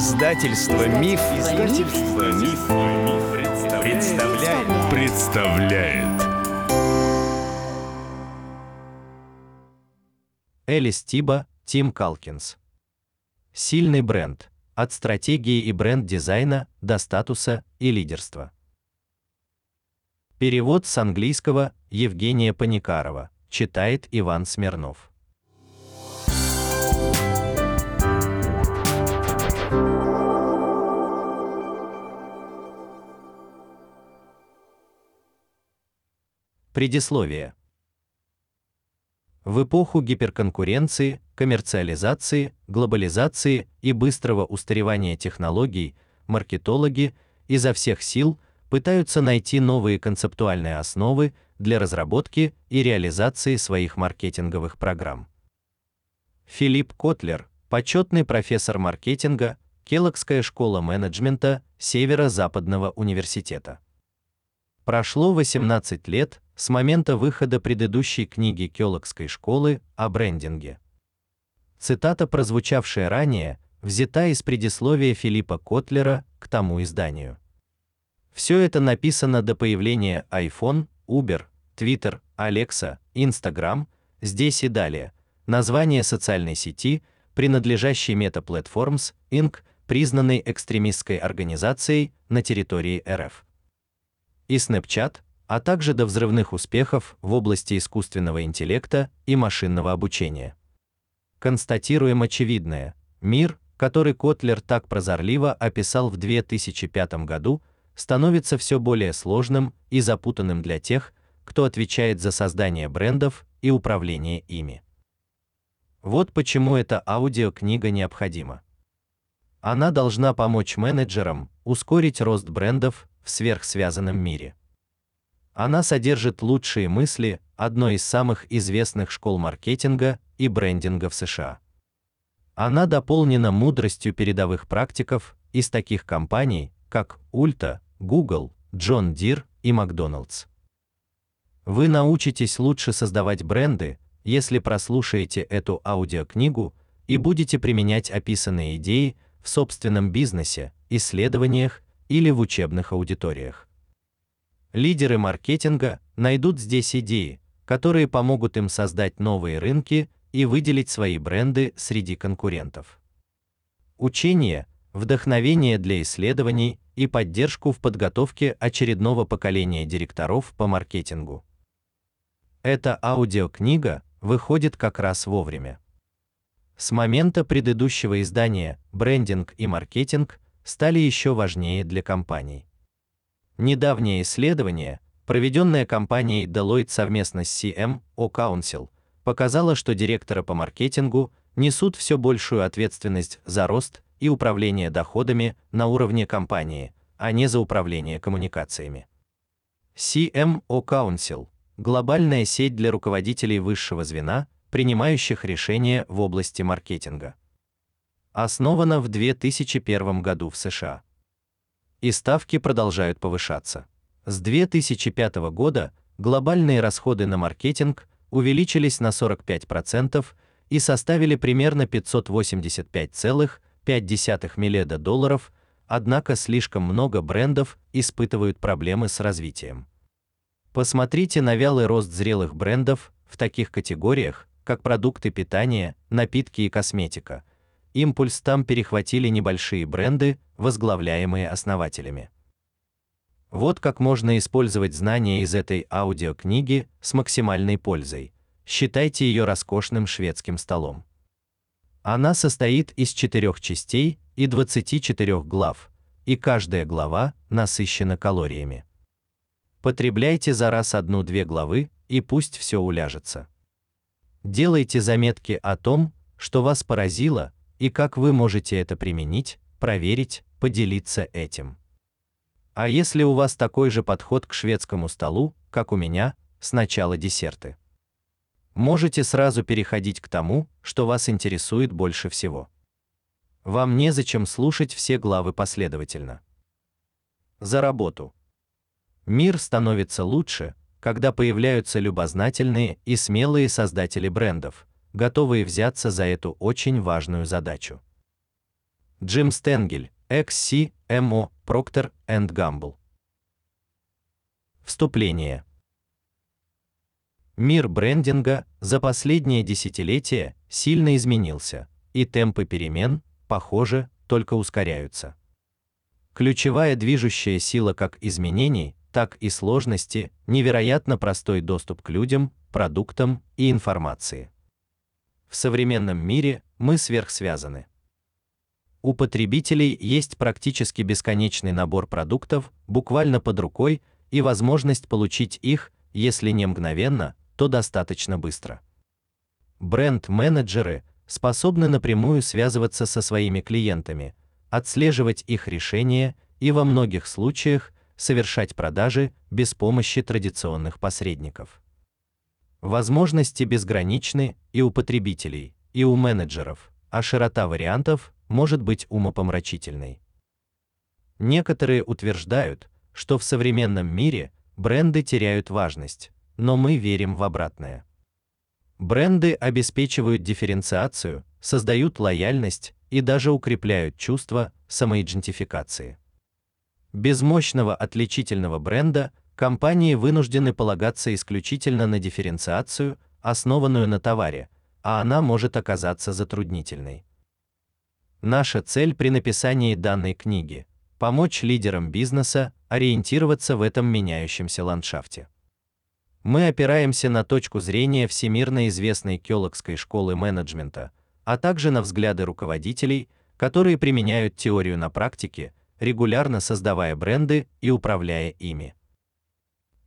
Издательство Миф, Издательство Миф, представляет. представляет. Элис Тиба, Тим Калкинс. Сильный бренд. От стратегии и бренд-дизайна до статуса и лидерства. Перевод с английского Евгения Паникарова. Читает Иван Смирнов. Предисловие. В эпоху гиперконкуренции, коммерциализации, глобализации и быстрого устаревания технологий маркетологи изо всех сил пытаются найти новые концептуальные основы для разработки и реализации своих маркетинговых программ. Филипп Котлер, почетный профессор маркетинга, Келлогская школа менеджмента Северо-Западного университета. Прошло 18 лет с момента выхода предыдущей книги Келлогской школы о брендинге. Цитата, прозвучавшая ранее, взята из предисловия Филиппа Котлера к тому изданию. Все это написано до появления iPhone, Uber, Twitter, Alexa, Instagram, здесь и далее. Название социальной сети, принадлежащей Meta Platforms Inc., признанной экстремистской организацией на территории РФ. И Snapchat, а также до взрывных успехов в области искусственного интеллекта и машинного обучения. Констатируем очевидное: мир, который Котлер так прозорливо описал в 2005 году, становится все более сложным и запутанным для тех, кто отвечает за создание брендов и управление ими. Вот почему эта аудиокнига необходима. Она должна помочь менеджерам ускорить рост брендов в сверхсвязанном мире. Она содержит лучшие мысли одной из самых известных школ маркетинга и брендинга в США. Она дополнена мудростью передовых практиков из таких компаний, как Ulta, Google, John Deere и McDonald's. Вы научитесь лучше создавать бренды, если прослушаете эту аудиокнигу и будете применять описанные идеи в собственном бизнесе, исследованиях или в учебных аудиториях. Лидеры маркетинга найдут здесь идеи, которые помогут им создать новые рынки и выделить свои бренды среди конкурентов. Учение, вдохновение для исследований и поддержку в подготовке очередного поколения директоров по маркетингу. Эта аудиокнига выходит как раз вовремя. С момента предыдущего издания брендинг и маркетинг стали еще важнее для компаний. Недавнее исследование, проведенное компанией Deloitte совместно с CMO Council, показало, что директоры по маркетингу несут все большую ответственность за рост и управление доходами на уровне компании, а не за управление коммуникациями. CMO Council глобальная сеть для руководителей высшего звена, принимающих решения в области маркетинга. Основана в 2001 году в США и ставки продолжают повышаться. С 2005 года глобальные расходы на маркетинг увеличились на 45% и составили примерно 585,5 миллиарда долларов, однако слишком много брендов испытывают проблемы с развитием. Посмотрите на вялый рост зрелых брендов в таких категориях, как продукты питания, напитки и косметика, импульс там перехватили небольшие бренды, возглавляемые основателями. Вот как можно использовать знания из этой аудиокниги с максимальной пользой. Считайте ее роскошным шведским столом. Она состоит из четырех частей и 24 глав, и каждая глава насыщена калориями. Потребляйте за раз одну-две главы, и пусть все уляжется. Делайте заметки о том, что вас поразило, и как вы можете это применить, проверить, поделиться этим. А если у вас такой же подход к шведскому столу, как у меня, сначала десерты. Можете сразу переходить к тому, что вас интересует больше всего. Вам незачем слушать все главы последовательно. За работу. Мир становится лучше, когда появляются любознательные и смелые создатели брендов, готовые взяться за эту очень важную задачу. Джим Стенгель, ex-CMO Procter Gamble. Вступление. Мир брендинга за последние десятилетия сильно изменился, и темпы перемен, похоже, только ускоряются. Ключевая движущая сила как изменений, так и сложности невероятно простой доступ к людям, продуктам и информации. В современном мире мы сверхсвязаны. У потребителей есть практически бесконечный набор продуктов буквально под рукой и возможность получить их, если не мгновенно, то достаточно быстро. Бренд-менеджеры способны напрямую связываться со своими клиентами, отслеживать их решения и во многих случаях совершать продажи без помощи традиционных посредников. Возможности безграничны и у потребителей, и у менеджеров, а широта вариантов может быть умопомрачительной. Некоторые утверждают, что в современном мире бренды теряют важность, но мы верим в обратное. Бренды обеспечивают дифференциацию, создают лояльность и даже укрепляют чувство самоидентификации. Без мощного отличительного бренда компании вынуждены полагаться исключительно на дифференциацию, основанную на товаре, а она может оказаться затруднительной. Наша цель при написании данной книги помочь лидерам бизнеса ориентироваться в этом меняющемся ландшафте. Мы опираемся на точку зрения всемирно известной Кёлокской школы менеджмента, а также на взгляды руководителей, которые применяют теорию на практике, регулярно создавая бренды и управляя ими.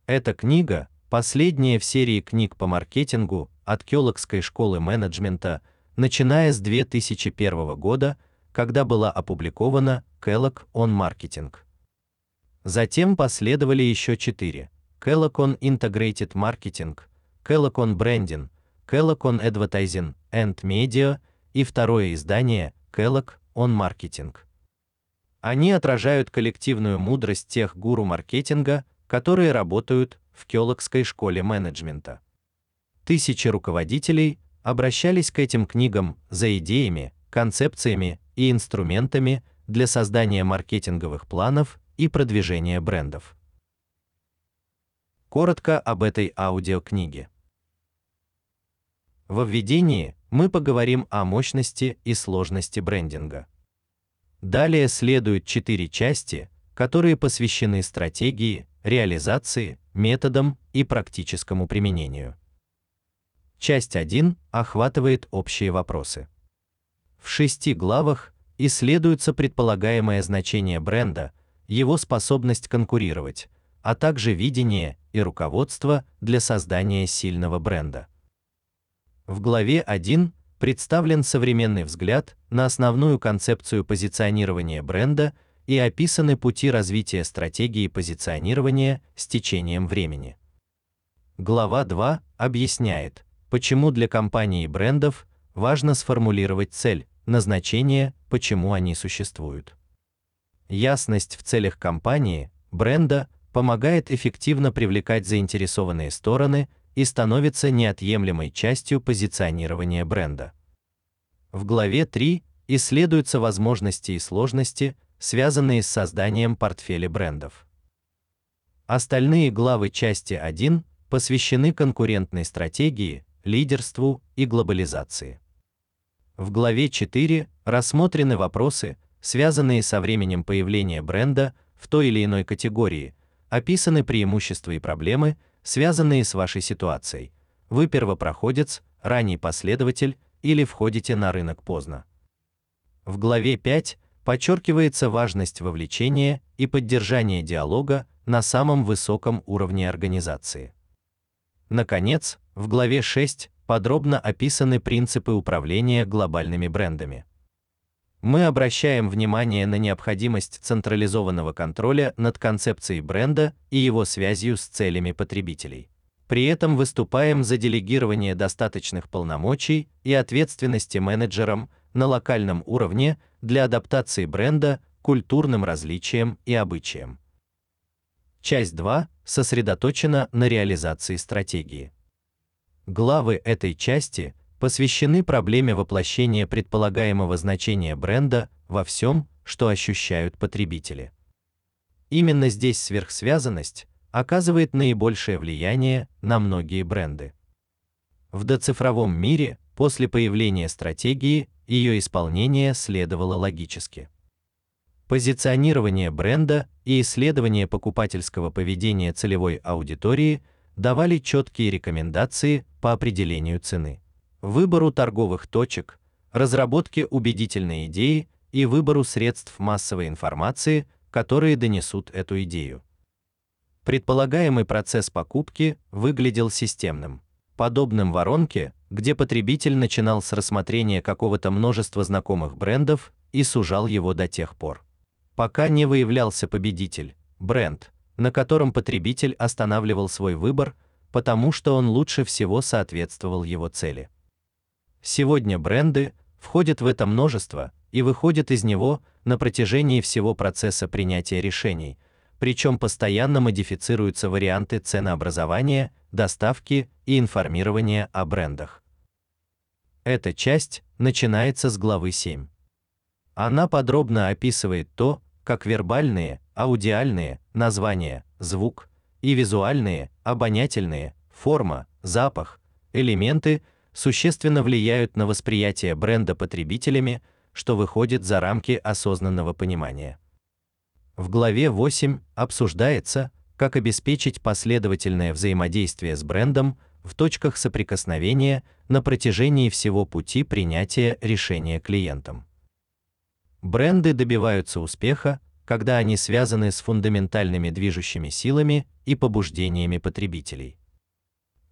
Эта книга последняя в серии книг по маркетингу от Кёлокской школы менеджмента, начиная с 2001 года, когда была опубликована Kellogg on Marketing. Затем последовали еще четыре: Kellogg on Integrated Marketing, Kellogg on Branding, Kellogg on Advertising and Media и второе издание Kellogg on Marketing. Они отражают коллективную мудрость тех гуру маркетинга, которые работают в Кёлокской школе менеджмента. Тысячи руководителей обращались к этим книгам за идеями, концепциями и инструментами для создания маркетинговых планов и продвижения брендов. Коротко об этой аудиокниге. В введении мы поговорим о мощности и сложности брендинга. Далее следуют четыре части, которые посвящены стратегии, реализации, методам и практическому применению. Часть 1 охватывает общие вопросы. В шести главах исследуется предполагаемое значение бренда, его способность конкурировать, а также видение и руководство для создания сильного бренда. В главе 1 представлен современный взгляд на основную концепцию позиционирования бренда и описаны пути развития стратегии позиционирования с течением времени. Глава 2 объясняет, почему для компаний и брендов важно сформулировать цель, назначение, почему они существуют. Ясность в целях компании, бренда помогает эффективно привлекать заинтересованные стороны и становится неотъемлемой частью позиционирования бренда. В главе 3 исследуются возможности и сложности, связанные с созданием портфеля брендов. Остальные главы части 1 посвящены конкурентной стратегии, лидерству и глобализации. В главе 4 рассмотрены вопросы, связанные со временем появления бренда в той или иной категории, описаны преимущества и проблемы, связанные с вашей ситуацией. Вы первопроходец, ранний последователь или входите на рынок поздно. В главе 5 подчеркивается важность вовлечения и поддержания диалога на самом высоком уровне организации. Наконец, в главе 6 подробно описаны принципы управления глобальными брендами. Мы обращаем внимание на необходимость централизованного контроля над концепцией бренда и его связью с целями потребителей. При этом выступаем за делегирование достаточных полномочий и ответственности менеджерам на локальном уровне для адаптации бренда к культурным различиям и обычаям. Часть 2 сосредоточена на реализации стратегии. Главы этой части посвящены проблеме воплощения предполагаемого значения бренда во всем, что ощущают потребители. Именно здесь сверхсвязанность оказывает наибольшее влияние на многие бренды. В доцифровом мире после появления стратегии ее исполнение следовало логически. Позиционирование бренда и исследование покупательского поведения целевой аудитории давали четкие рекомендации по определению цены, выбору торговых точек, разработке убедительной идеи и выбору средств массовой информации, которые донесут эту идею. Предполагаемый процесс покупки выглядел системным, подобным воронке, где потребитель начинал с рассмотрения какого-то множества знакомых брендов и сужал его до тех пор, пока не выявлялся победитель, бренд, на котором потребитель останавливал свой выбор, потому что он лучше всего соответствовал его цели. Сегодня бренды входят в это множество и выходят из него на протяжении всего процесса принятия решений, причем постоянно модифицируются варианты ценообразования, доставки и информирования о брендах. Эта часть начинается с главы 7. Она подробно описывает то, как вербальные, аудиальные, названия, звук и визуальные, обонятельные, форма, запах, элементы существенно влияют на восприятие бренда потребителями, что выходит за рамки осознанного понимания. В главе 8 обсуждается, как обеспечить последовательное взаимодействие с брендом в точках соприкосновения на протяжении всего пути принятия решения клиентом. Бренды добиваются успеха, когда они связаны с фундаментальными движущими силами и побуждениями потребителей.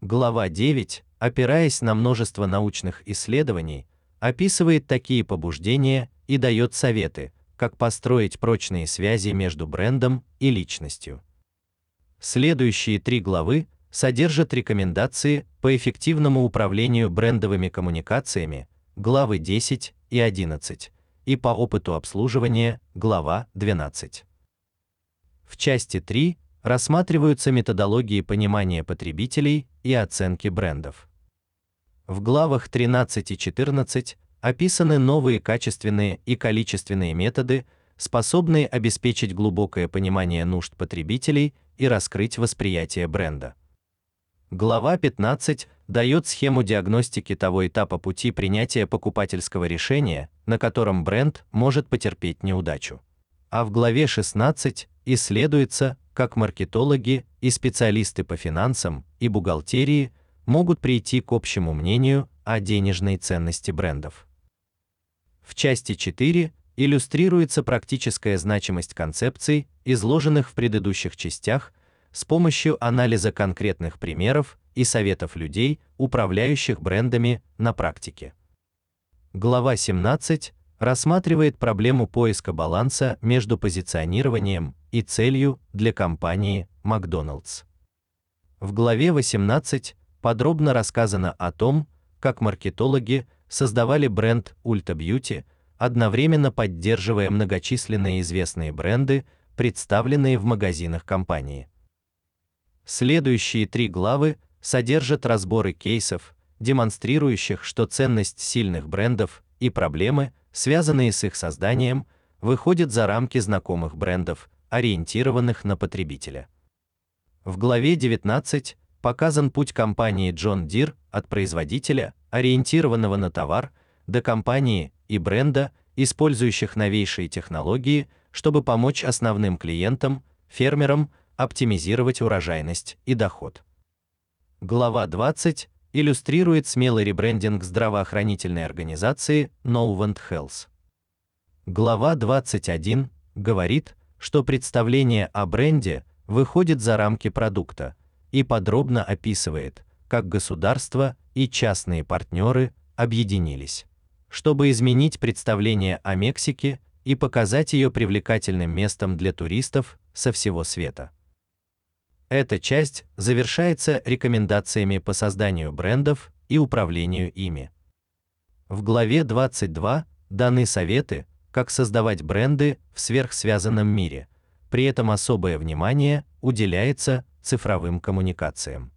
Глава 9, опираясь на множество научных исследований, описывает такие побуждения и дает советы, как построить прочные связи между брендом и личностью. Следующие три главы содержат рекомендации по эффективному управлению брендовыми коммуникациями, главы 10 и 11, и по опыту обслуживания, глава 12. В части 3 рассматриваются методологии понимания потребителей и оценки брендов. В главах 13 и 14 описаны новые качественные и количественные методы, способные обеспечить глубокое понимание нужд потребителей и раскрыть восприятие бренда. Глава 15 дает схему диагностики того этапа пути принятия покупательского решения, на котором бренд может потерпеть неудачу. А в главе 16 исследуется, как маркетологи и специалисты по финансам и бухгалтерии могут прийти к общему мнению о денежной ценности брендов. В части 4 иллюстрируется практическая значимость концепций, изложенных в предыдущих частях, с помощью анализа конкретных примеров и советов людей, управляющих брендами на практике. Глава 17 рассматривает проблему поиска баланса между позиционированием и целью для компании Макдоналдс. В главе 18 подробно рассказано о том, как маркетологи создавали бренд Ulta Beauty, одновременно поддерживая многочисленные известные бренды, представленные в магазинах компании. Следующие три главы содержат разборы кейсов, демонстрирующих, что ценность сильных брендов и проблемы, связанные с их созданием, выходят за рамки знакомых брендов, ориентированных на потребителя. В главе 19 показан путь компании John Deere от производителя, ориентированного на товар, до компании и бренда, использующих новейшие технологии, чтобы помочь основным клиентам, фермерам, оптимизировать урожайность и доход. Глава 20 иллюстрирует смелый ребрендинг здравоохранительной организации Novant Health. Глава 21 говорит, что представление о бренде выходит за рамки продукта и подробно описывает, как государство и частные партнеры объединились, чтобы изменить представление о Мексике и показать ее привлекательным местом для туристов со всего света. Эта часть завершается рекомендациями по созданию брендов и управлению ими. В главе 22 даны советы, как создавать бренды в сверхсвязанном мире. При этом особое внимание уделяется цифровым коммуникациям.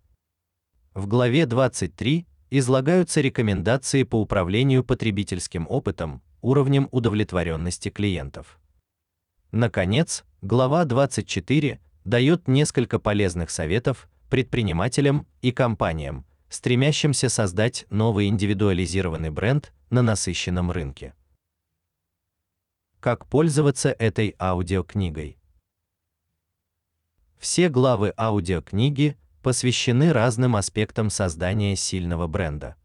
В главе 23 излагаются рекомендации по управлению потребительским опытом, уровнем удовлетворенности клиентов. Наконец, глава 24 дает несколько полезных советов предпринимателям и компаниям, стремящимся создать новый индивидуализированный бренд на насыщенном рынке. Как пользоваться этой аудиокнигой? Все главы аудиокниги посвящены разным аспектам создания сильного бренда.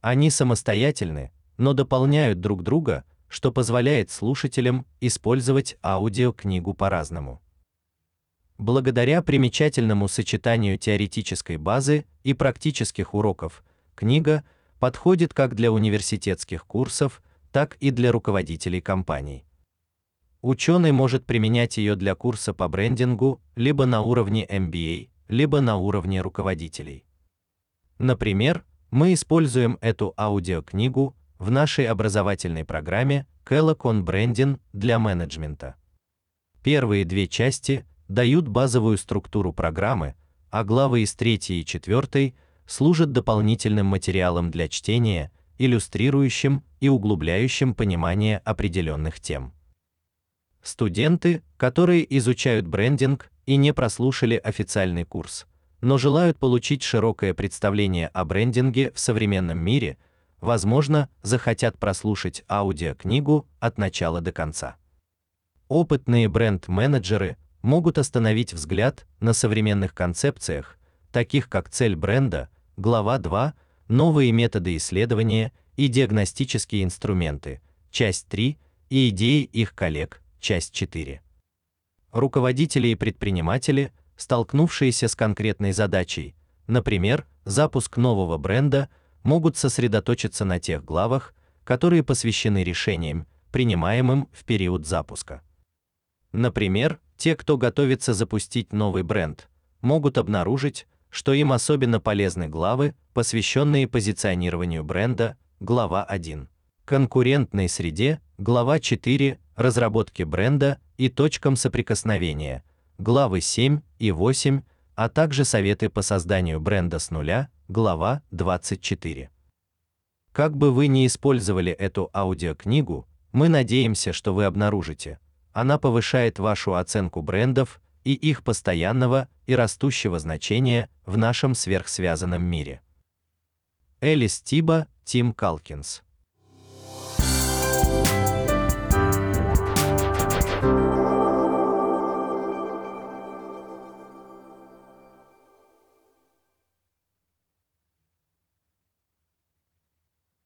Они самостоятельны, но дополняют друг друга, что позволяет слушателям использовать аудиокнигу по-разному. Благодаря примечательному сочетанию теоретической базы и практических уроков, книга подходит как для университетских курсов, так и для руководителей компаний. Ученый может применять ее для курса по брендингу либо на уровне MBA, либо на уровне руководителей. Например, мы используем эту аудиокнигу в нашей образовательной программе Kellogg Branding для менеджмента. Первые две части дают базовую структуру программы, а главы из третьей и четвертой служат дополнительным материалом для чтения, иллюстрирующим и углубляющим понимание определенных тем. Студенты, которые изучают брендинг и не прослушали официальный курс, но желают получить широкое представление о брендинге в современном мире, возможно, захотят прослушать аудиокнигу от начала до конца. Опытные бренд-менеджеры могут остановить взгляд на современных концепциях, таких как цель бренда, глава 2, новые методы исследования и диагностические инструменты, часть 3 и идеи их коллег, часть 4. Руководители и предприниматели, столкнувшиеся с конкретной задачей, например, запуск нового бренда, могут сосредоточиться на тех главах, которые посвящены решениям, принимаемым в период запуска. Например, те, кто готовится запустить новый бренд, могут обнаружить, что им особенно полезны главы, посвященные позиционированию бренда, глава 1, конкурентной среде, глава 4, разработке бренда и точкам соприкосновения, главы 7 и 8, а также советы по созданию бренда с нуля, глава 24. Как бы вы ни использовали эту аудиокнигу, мы надеемся, что вы обнаружите, она повышает вашу оценку брендов и их постоянного и растущего значения в нашем сверхсвязанном мире. Элис Тиба, Тим Калкинс